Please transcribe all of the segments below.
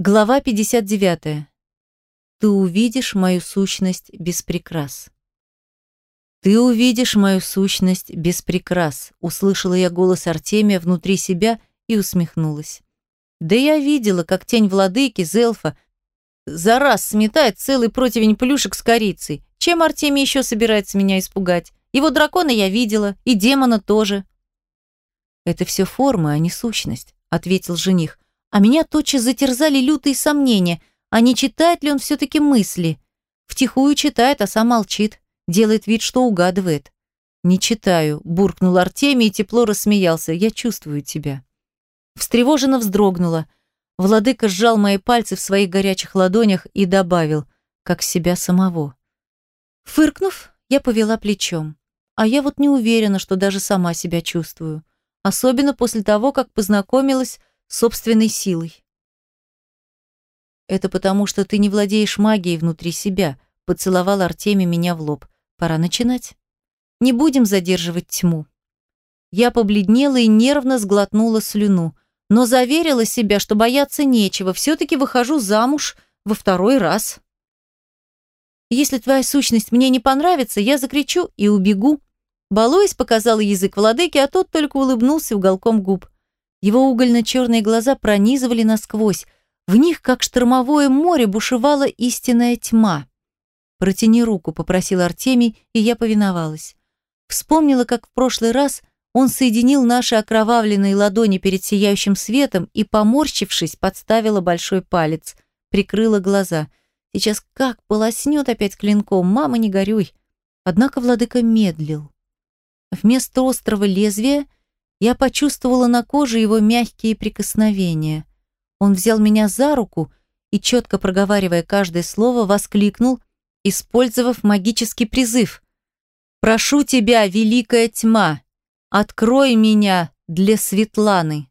Глава 59. Ты увидишь мою сущность без прикрас. Ты увидишь мою сущность без прикрас, услышала я голос Артемия внутри себя и усмехнулась. Да я видела, как тень владыки, Зелфа, за раз сметает целый противень плюшек с корицей. Чем Артемий еще собирается меня испугать? Его дракона я видела, и демона тоже. Это все форма, а не сущность, ответил жених а меня тотчас затерзали лютые сомнения, а не читает ли он все-таки мысли. Втихую читает, а сам молчит, делает вид, что угадывает. «Не читаю», – буркнул Артемий и тепло рассмеялся. «Я чувствую тебя». Встревоженно вздрогнула. Владыка сжал мои пальцы в своих горячих ладонях и добавил, как себя самого. Фыркнув, я повела плечом. А я вот не уверена, что даже сама себя чувствую. Особенно после того, как познакомилась собственной силой. «Это потому, что ты не владеешь магией внутри себя», – поцеловал Артемий меня в лоб. «Пора начинать. Не будем задерживать тьму». Я побледнела и нервно сглотнула слюну, но заверила себя, что бояться нечего, все-таки выхожу замуж во второй раз. «Если твоя сущность мне не понравится, я закричу и убегу». Балуясь, показала язык владыки, а тот только улыбнулся уголком губ. Его угольно-черные глаза пронизывали насквозь. В них, как штормовое море, бушевала истинная тьма. «Протяни руку», — попросил Артемий, и я повиновалась. Вспомнила, как в прошлый раз он соединил наши окровавленные ладони перед сияющим светом и, поморщившись, подставила большой палец, прикрыла глаза. Сейчас как полоснет опять клинком, мама, не горюй. Однако владыка медлил. Вместо острого лезвия я почувствовала на коже его мягкие прикосновения. Он взял меня за руку и, четко проговаривая каждое слово, воскликнул, использовав магический призыв. «Прошу тебя, великая тьма, открой меня для Светланы!»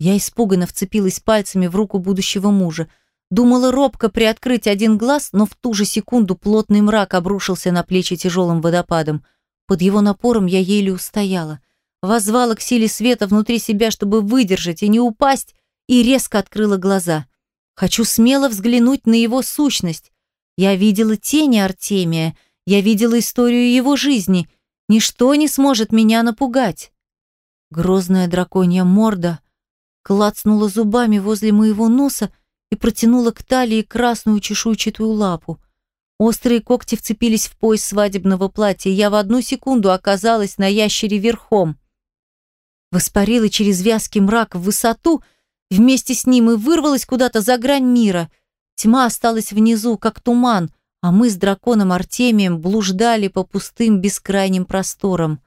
Я испуганно вцепилась пальцами в руку будущего мужа. Думала робко приоткрыть один глаз, но в ту же секунду плотный мрак обрушился на плечи тяжелым водопадом. Под его напором я еле устояла воззвала к силе света внутри себя, чтобы выдержать и не упасть, и резко открыла глаза. Хочу смело взглянуть на его сущность. Я видела тени Артемия, я видела историю его жизни. Ничто не сможет меня напугать. Грозная драконья морда клацнула зубами возле моего носа и протянула к талии красную чешуйчатую лапу. Острые когти вцепились в пояс свадебного платья, я в одну секунду оказалась на ящере верхом воспарила через вязкий мрак в высоту, вместе с ним и вырвалась куда-то за грань мира. Тьма осталась внизу, как туман, а мы с драконом Артемием блуждали по пустым бескрайним просторам.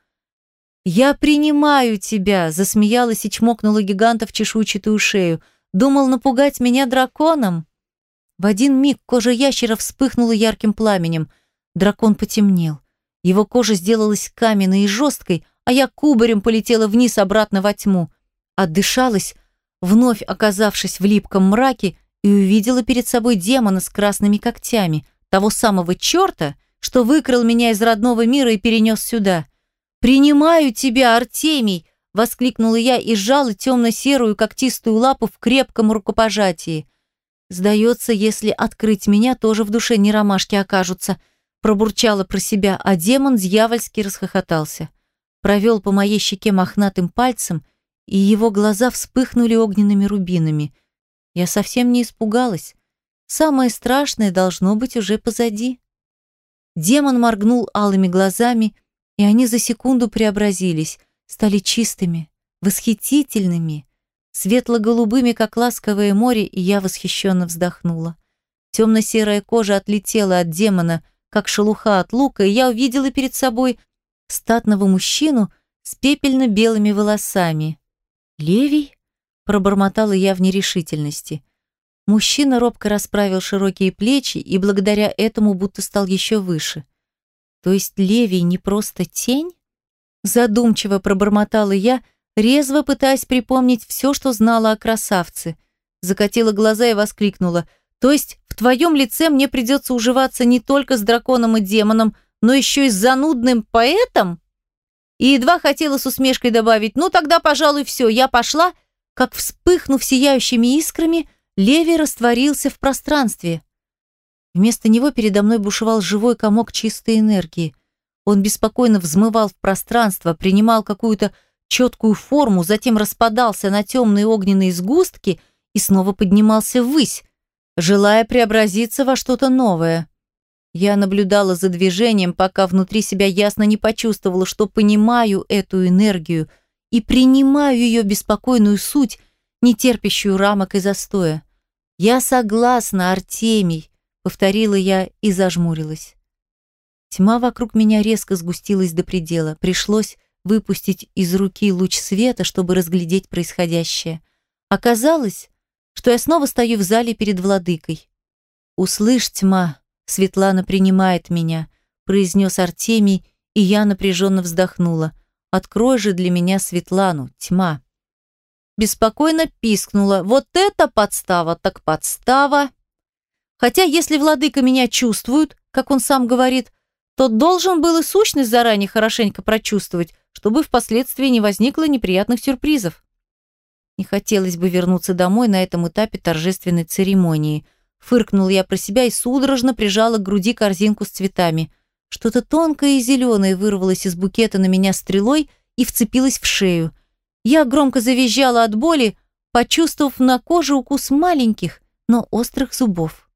«Я принимаю тебя!» – засмеялась и чмокнула гиганта в чешуйчатую шею. «Думал напугать меня драконом?» В один миг кожа ящера вспыхнула ярким пламенем. Дракон потемнел. Его кожа сделалась каменной и жесткой, а я кубарем полетела вниз обратно во тьму. Отдышалась, вновь оказавшись в липком мраке, и увидела перед собой демона с красными когтями, того самого черта, что выкрал меня из родного мира и перенес сюда. «Принимаю тебя, Артемий!» — воскликнула я и сжала темно-серую когтистую лапу в крепком рукопожатии. «Сдается, если открыть меня, тоже в душе не ромашки окажутся», пробурчала про себя, а демон дьявольски расхохотался провел по моей щеке мохнатым пальцем, и его глаза вспыхнули огненными рубинами. Я совсем не испугалась. Самое страшное должно быть уже позади. Демон моргнул алыми глазами, и они за секунду преобразились, стали чистыми, восхитительными, светло-голубыми, как ласковое море, и я восхищенно вздохнула. Темно-серая кожа отлетела от демона, как шелуха от лука, и я увидела перед собой статного мужчину с пепельно-белыми волосами. «Левий?» – пробормотала я в нерешительности. Мужчина робко расправил широкие плечи и благодаря этому будто стал еще выше. То есть Левий не просто тень? Задумчиво пробормотала я, резво пытаясь припомнить все, что знала о красавце. Закатила глаза и воскликнула. То есть в твоем лице мне придется уживаться не только с драконом и демоном, но еще и с занудным поэтом? И едва хотела с усмешкой добавить, ну тогда, пожалуй, все, я пошла, как, вспыхнув сияющими искрами, Леви растворился в пространстве. Вместо него передо мной бушевал живой комок чистой энергии. Он беспокойно взмывал в пространство, принимал какую-то четкую форму, затем распадался на темные огненные сгустки и снова поднимался ввысь, желая преобразиться во что-то новое. Я наблюдала за движением, пока внутри себя ясно не почувствовала, что понимаю эту энергию и принимаю ее беспокойную суть, не терпящую рамок и застоя. «Я согласна, Артемий», — повторила я и зажмурилась. Тьма вокруг меня резко сгустилась до предела. Пришлось выпустить из руки луч света, чтобы разглядеть происходящее. Оказалось, что я снова стою в зале перед владыкой. «Услышь, тьма», Светлана принимает меня», – произнес Артемий, и я напряженно вздохнула. «Открой же для меня Светлану, тьма». Беспокойно пискнула. «Вот это подстава, так подстава!» Хотя если владыка меня чувствует, как он сам говорит, то должен был и сущность заранее хорошенько прочувствовать, чтобы впоследствии не возникло неприятных сюрпризов. Не хотелось бы вернуться домой на этом этапе торжественной церемонии – Фыркнул я про себя и судорожно прижала к груди корзинку с цветами. Что-то тонкое и зеленое вырвалось из букета на меня стрелой и вцепилось в шею. Я громко завизжала от боли, почувствовав на коже укус маленьких, но острых зубов.